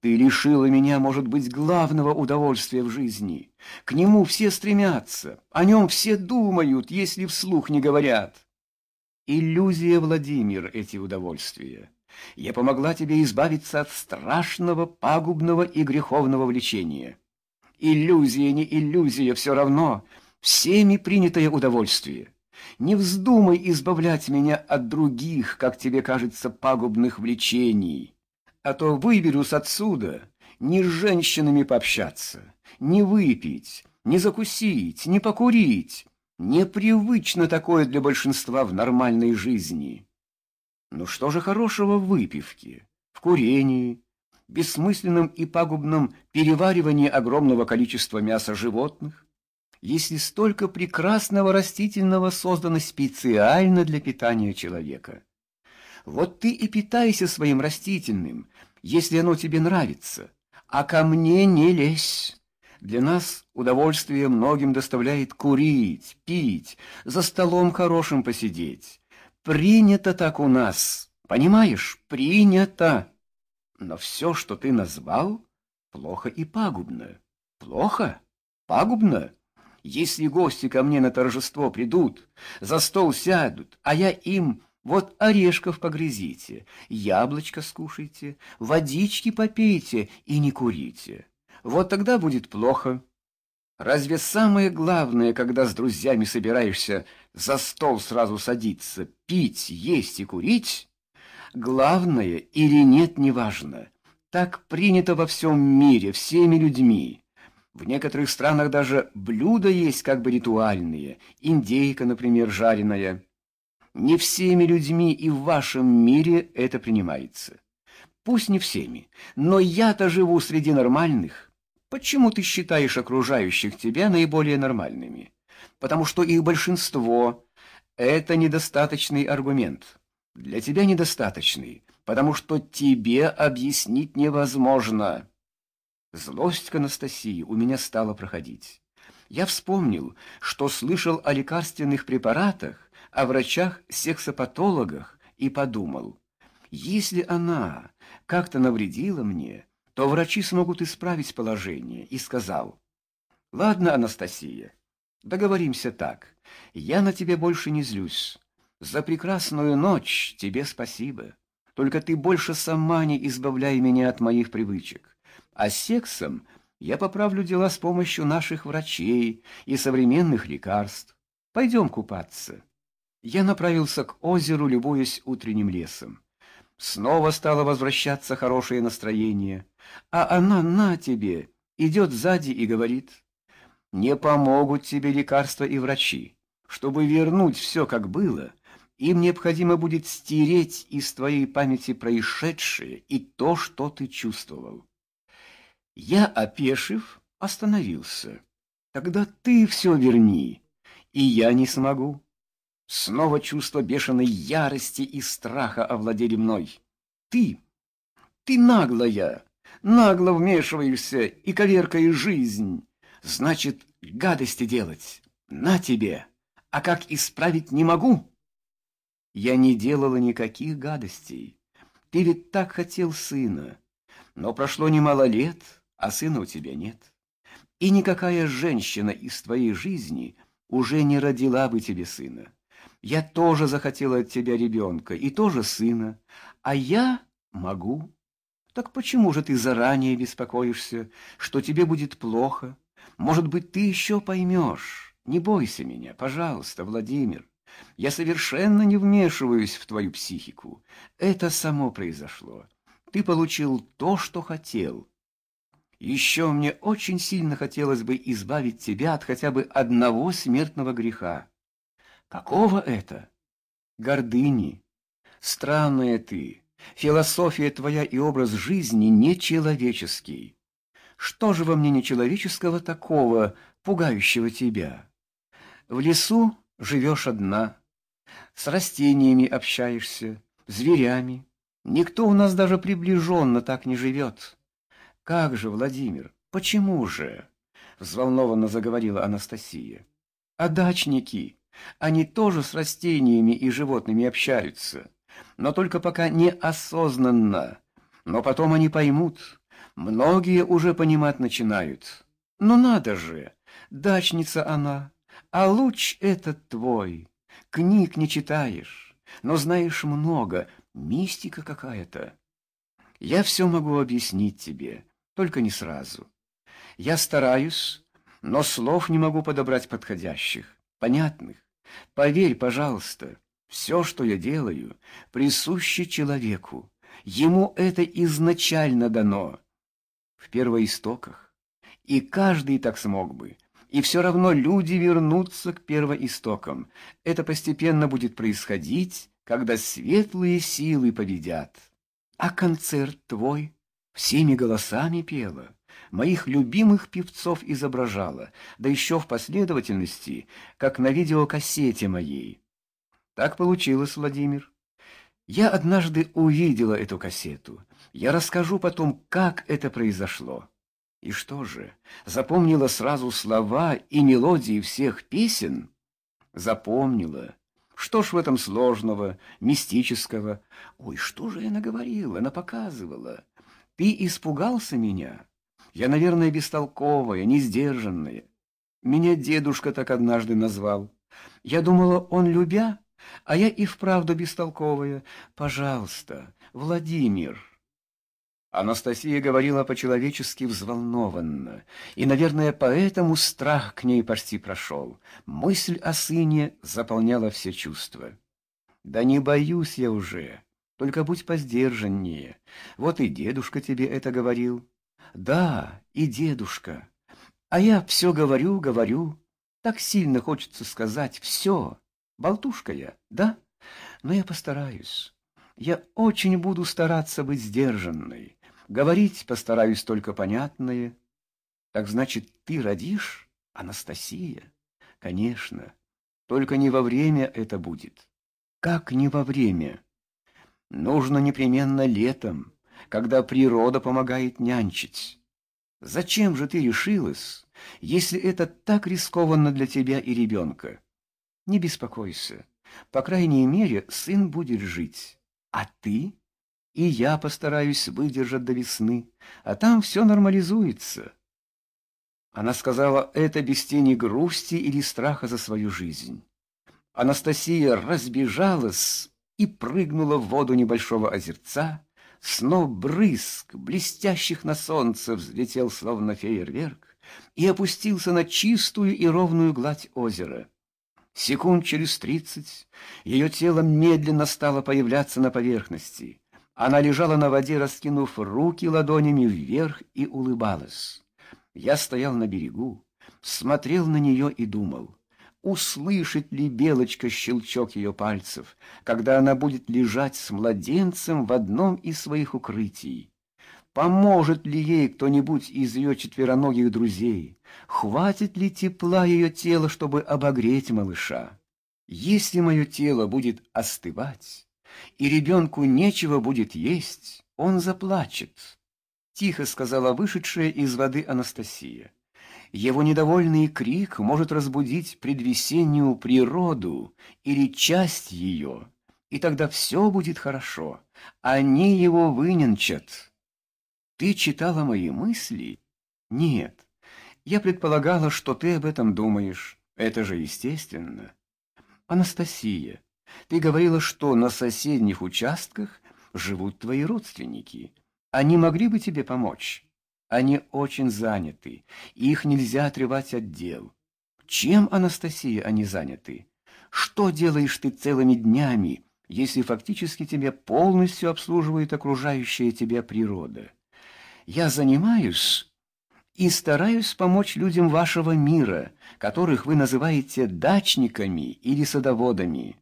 Ты лишила меня, может быть, главного удовольствия в жизни. К нему все стремятся, о нем все думают, если вслух не говорят. Иллюзия, Владимир, эти удовольствия. Я помогла тебе избавиться от страшного, пагубного и греховного влечения. Иллюзия, не иллюзия, все равно, всеми принятое удовольствие. Не вздумай избавлять меня от других, как тебе кажется, пагубных влечений а то выберусь отсюда, не с женщинами пообщаться, не выпить, не закусить, не покурить. Непривычно такое для большинства в нормальной жизни. Ну что же хорошего в выпивке, в курении, бессмысленном и пагубном переваривании огромного количества мяса животных, если столько прекрасного растительного создано специально для питания человека? Вот ты и питайся своим растительным, если оно тебе нравится, а ко мне не лезь. Для нас удовольствие многим доставляет курить, пить, за столом хорошим посидеть. Принято так у нас, понимаешь, принято. Но все, что ты назвал, плохо и пагубно. Плохо? Пагубно? Если гости ко мне на торжество придут, за стол сядут, а я им вот орешков погрызите, яблочко скушайте, водички попейте и не курите. Вот тогда будет плохо. Разве самое главное, когда с друзьями собираешься за стол сразу садиться, пить, есть и курить? Главное или нет, неважно. Так принято во всем мире, всеми людьми. В некоторых странах даже блюда есть как бы ритуальные, индейка, например, жареная. Не всеми людьми и в вашем мире это принимается. Пусть не всеми, но я-то живу среди нормальных. Почему ты считаешь окружающих тебя наиболее нормальными? Потому что их большинство — это недостаточный аргумент. Для тебя недостаточный, потому что тебе объяснить невозможно. Злость к Анастасии у меня стала проходить. Я вспомнил, что слышал о лекарственных препаратах, о врачах-сексопатологах и подумал, если она как-то навредила мне, то врачи смогут исправить положение, и сказал, «Ладно, Анастасия, договоримся так, я на тебе больше не злюсь. За прекрасную ночь тебе спасибо. Только ты больше сама не избавляй меня от моих привычек. А сексом я поправлю дела с помощью наших врачей и современных лекарств. Пойдем купаться». Я направился к озеру, любуясь утренним лесом. Снова стало возвращаться хорошее настроение, а она на тебе идет сзади и говорит, «Не помогут тебе лекарства и врачи. Чтобы вернуть все, как было, им необходимо будет стереть из твоей памяти происшедшее и то, что ты чувствовал». Я, опешив, остановился. «Тогда ты все верни, и я не смогу». Снова чувство бешеной ярости и страха овладели мной. Ты, ты наглая, нагло вмешиваешься и коверкаешь жизнь. Значит, гадости делать. На тебе. А как исправить не могу? Я не делала никаких гадостей. Ты ведь так хотел сына. Но прошло немало лет, а сына у тебя нет. И никакая женщина из твоей жизни уже не родила бы тебе сына. Я тоже захотела от тебя ребенка и тоже сына, а я могу. Так почему же ты заранее беспокоишься, что тебе будет плохо? Может быть, ты еще поймешь. Не бойся меня, пожалуйста, Владимир. Я совершенно не вмешиваюсь в твою психику. Это само произошло. Ты получил то, что хотел. Еще мне очень сильно хотелось бы избавить тебя от хотя бы одного смертного греха. Какого это? Гордыни. Странная ты. Философия твоя и образ жизни нечеловеческий. Что же во мне нечеловеческого такого, пугающего тебя? В лесу живешь одна, с растениями общаешься, зверями. Никто у нас даже приближенно так не живет. Как же, Владимир, почему же? Взволнованно заговорила Анастасия. А дачники? Они тоже с растениями и животными общаются, но только пока неосознанно. Но потом они поймут, Многие уже понимать начинают. Ну надо же, дачница она, а луч этот твой. Книг не читаешь, но знаешь много, мистика какая-то. Я все могу объяснить тебе, только не сразу. Я стараюсь, но слов не могу подобрать подходящих, понятных. Поверь, пожалуйста, все, что я делаю, присуще человеку. Ему это изначально дано, в первоистоках. И каждый так смог бы. И все равно люди вернутся к первоистокам. Это постепенно будет происходить, когда светлые силы победят. А концерт твой всеми голосами пела, моих любимых певцов изображала, да еще в последовательности, как на видеокассете моей. Так получилось, Владимир. Я однажды увидела эту кассету. Я расскажу потом, как это произошло. И что же, запомнила сразу слова и мелодии всех песен? Запомнила. Что ж в этом сложного, мистического? Ой, что же я наговорила, напоказывала? Ты испугался меня? Я, наверное, бестолковая, несдержанная. Меня дедушка так однажды назвал. Я думала, он любя, а я и вправду бестолковая. Пожалуйста, Владимир. Анастасия говорила по-человечески взволнованно, и, наверное, поэтому страх к ней почти прошел. Мысль о сыне заполняла все чувства. «Да не боюсь я уже, только будь поздержаннее. Вот и дедушка тебе это говорил». «Да, и дедушка. А я все говорю, говорю. Так сильно хочется сказать все. Болтушка я, да? Но я постараюсь. Я очень буду стараться быть сдержанной». Говорить постараюсь только понятное. Так значит, ты родишь, Анастасия? Конечно. Только не во время это будет. Как не во время? Нужно непременно летом, когда природа помогает нянчить. Зачем же ты решилась, если это так рискованно для тебя и ребенка? Не беспокойся. По крайней мере, сын будет жить. А ты? И я постараюсь выдержать до весны, а там все нормализуется. Она сказала это без тени грусти или страха за свою жизнь. Анастасия разбежалась и прыгнула в воду небольшого озерца. Снов брызг, блестящих на солнце, взлетел словно фейерверк и опустился на чистую и ровную гладь озера. Секунд через тридцать ее тело медленно стало появляться на поверхности. Она лежала на воде, раскинув руки ладонями вверх и улыбалась. Я стоял на берегу, смотрел на нее и думал, услышит ли Белочка щелчок ее пальцев, когда она будет лежать с младенцем в одном из своих укрытий. Поможет ли ей кто-нибудь из ее четвероногих друзей? Хватит ли тепла ее тела, чтобы обогреть малыша? Если мое тело будет остывать, и ребенку нечего будет есть, он заплачет. Тихо сказала вышедшая из воды Анастасия. Его недовольный крик может разбудить предвесеннюю природу или часть ее, и тогда все будет хорошо. Они его выненчат. Ты читала мои мысли? Нет. Я предполагала, что ты об этом думаешь. Это же естественно. Анастасия, ты говорила, что на соседних участках живут твои родственники. Они могли бы тебе помочь? Они очень заняты, их нельзя отрывать от дел. Чем, Анастасия, они заняты? Что делаешь ты целыми днями, если фактически тебя полностью обслуживает окружающая тебя природа? Я занимаюсь и стараюсь помочь людям вашего мира, которых вы называете дачниками или садоводами.